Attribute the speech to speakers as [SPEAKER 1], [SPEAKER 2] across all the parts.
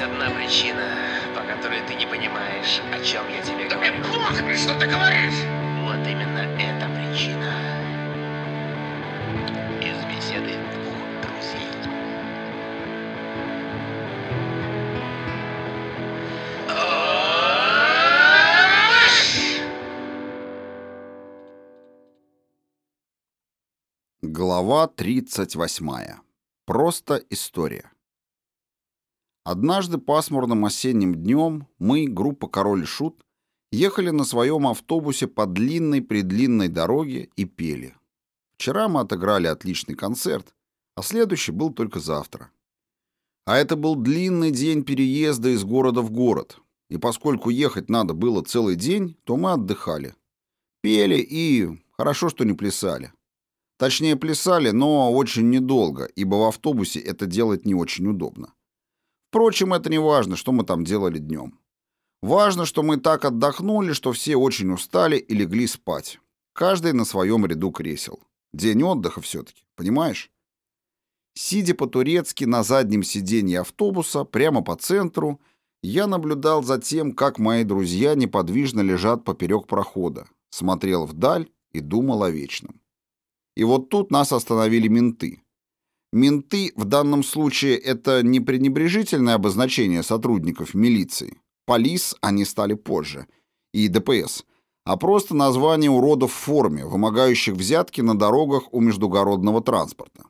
[SPEAKER 1] есть одна причина, по которой ты не понимаешь, о чем я тебе
[SPEAKER 2] Да мне
[SPEAKER 1] говорю.
[SPEAKER 2] похрен, что ты говоришь!
[SPEAKER 1] Вот именно эта причина. Из беседы двух друзей.
[SPEAKER 3] Глава 38. Просто история. Однажды пасмурным осенним днем мы, группа «Король и Шут», ехали на своем автобусе по длинной-предлинной дороге и пели. Вчера мы отыграли отличный концерт, а следующий был только завтра. А это был длинный день переезда из города в город, и поскольку ехать надо было целый день, то мы отдыхали. Пели и... хорошо, что не плясали. Точнее, плясали, но очень недолго, ибо в автобусе это делать не очень удобно. Впрочем, это не важно, что мы там делали днем. Важно, что мы так отдохнули, что все очень устали и легли спать. Каждый на своем ряду кресел. День отдыха все-таки, понимаешь? Сидя по-турецки на заднем сиденье автобуса, прямо по центру, я наблюдал за тем, как мои друзья неподвижно лежат поперек прохода, смотрел вдаль и думал о вечном. И вот тут нас остановили менты. Менты в данном случае это не пренебрежительное обозначение сотрудников милиции. Полис они стали позже. И ДПС. А просто название уродов в форме, вымогающих взятки на дорогах у междугородного транспорта.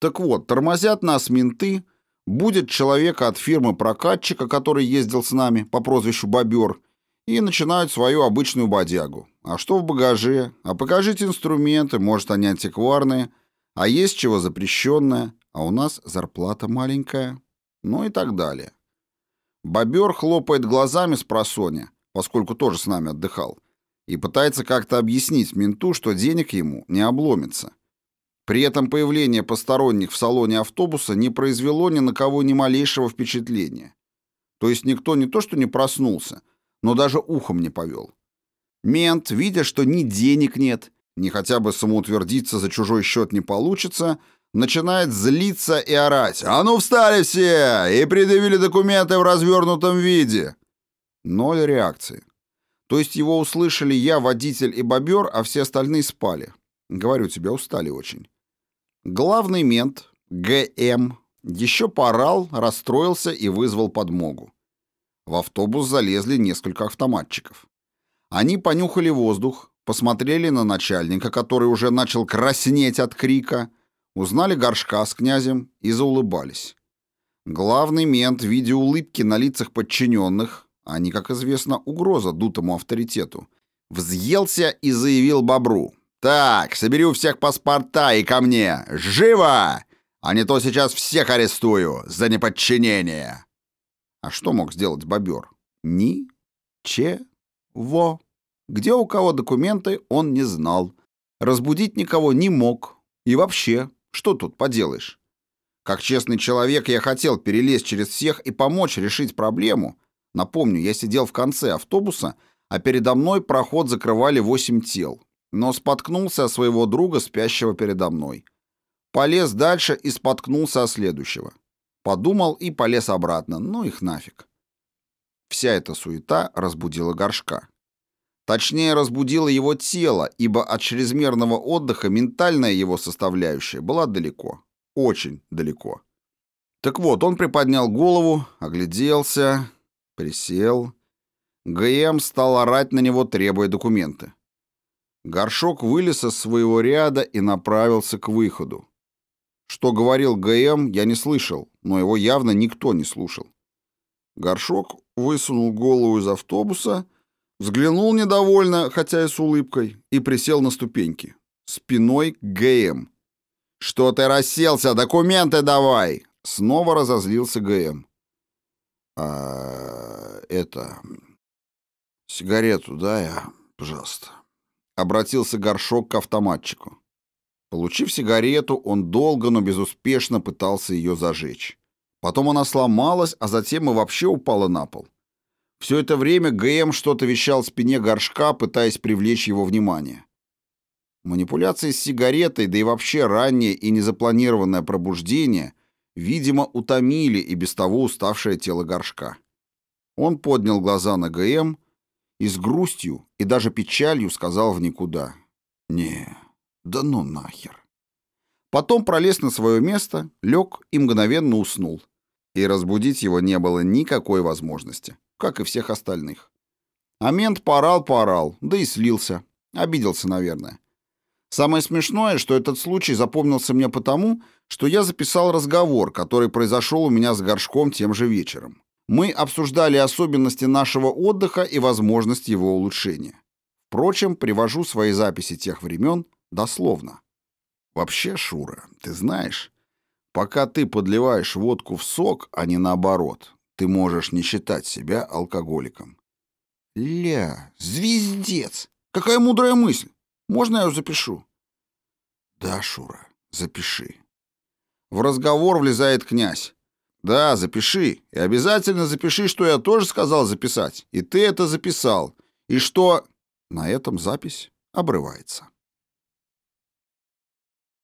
[SPEAKER 3] Так вот, тормозят нас менты, будет человека от фирмы-прокатчика, который ездил с нами по прозвищу Бобер, и начинают свою обычную бодягу. А что в багаже? А покажите инструменты, может, они антикварные. А есть чего запрещенное? А у нас зарплата маленькая. Ну и так далее. Бобер хлопает глазами с просоня, поскольку тоже с нами отдыхал, и пытается как-то объяснить менту, что денег ему не обломится. При этом появление посторонних в салоне автобуса не произвело ни на кого ни малейшего впечатления. То есть никто не то что не проснулся, но даже ухом не повел. Мент, видя, что ни денег нет, ни хотя бы самоутвердиться за чужой счет не получится, начинает злиться и орать «А ну встали все! И предъявили документы в развернутом виде!» Ноль реакции. То есть его услышали я, водитель и бобер, а все остальные спали. Говорю тебе, устали очень. Главный мент, ГМ, еще поорал, расстроился и вызвал подмогу. В автобус залезли несколько автоматчиков. Они понюхали воздух, посмотрели на начальника, который уже начал краснеть от крика, узнали горшка с князем и заулыбались. Главный мент, видя улыбки на лицах подчиненных, они, как известно, угроза дутому авторитету, взъелся и заявил бобру. «Так, собери у всех паспорта и ко мне! Живо! А не то сейчас всех арестую за неподчинение!» А что мог сделать бобер? Ни-че-во. Где у кого документы, он не знал. Разбудить никого не мог. И вообще, что тут поделаешь? Как честный человек я хотел перелезть через всех и помочь решить проблему. Напомню, я сидел в конце автобуса, а передо мной проход закрывали восемь тел. Но споткнулся о своего друга, спящего передо мной. Полез дальше и споткнулся о следующего. Подумал и полез обратно. Ну их нафиг. Вся эта суета разбудила горшка. Точнее, разбудила его тело, ибо от чрезмерного отдыха ментальная его составляющая была далеко. Очень далеко. Так вот, он приподнял голову, огляделся, присел. ГМ стал орать на него, требуя документы. Горшок вылез из своего ряда и направился к выходу. Что говорил ГМ, я не слышал, но его явно никто не слушал. Горшок высунул голову из автобуса, взглянул недовольно, хотя и с улыбкой, и присел на ступеньки. Спиной к ГМ. «Что ты расселся? Документы давай!» Снова разозлился ГМ. «А... это... сигарету дай, а, пожалуйста». Обратился горшок к автоматчику. Получив сигарету, он долго, но безуспешно пытался ее зажечь. Потом она сломалась, а затем и вообще упала на пол. Все это время ГМ что-то вещал спине горшка, пытаясь привлечь его внимание. Манипуляции с сигаретой, да и вообще раннее и незапланированное пробуждение видимо, утомили и без того уставшее тело горшка. Он поднял глаза на ГМ и с грустью и даже печалью сказал в никуда. «Не, да ну нахер». Потом пролез на свое место, лег и мгновенно уснул. И разбудить его не было никакой возможности, как и всех остальных. А мент порал-порал, да и слился. Обиделся, наверное. Самое смешное, что этот случай запомнился мне потому, что я записал разговор, который произошел у меня с горшком тем же вечером. Мы обсуждали особенности нашего отдыха и возможность его улучшения. Впрочем, привожу свои записи тех времен дословно. Вообще, Шура, ты знаешь, пока ты подливаешь водку в сок, а не наоборот, ты можешь не считать себя алкоголиком. Ля, звездец! Какая мудрая мысль! Можно я ее запишу? Да, Шура, запиши. В разговор влезает князь. Да, запиши. И обязательно запиши, что я тоже сказал записать. И ты это записал. И что... На этом запись обрывается.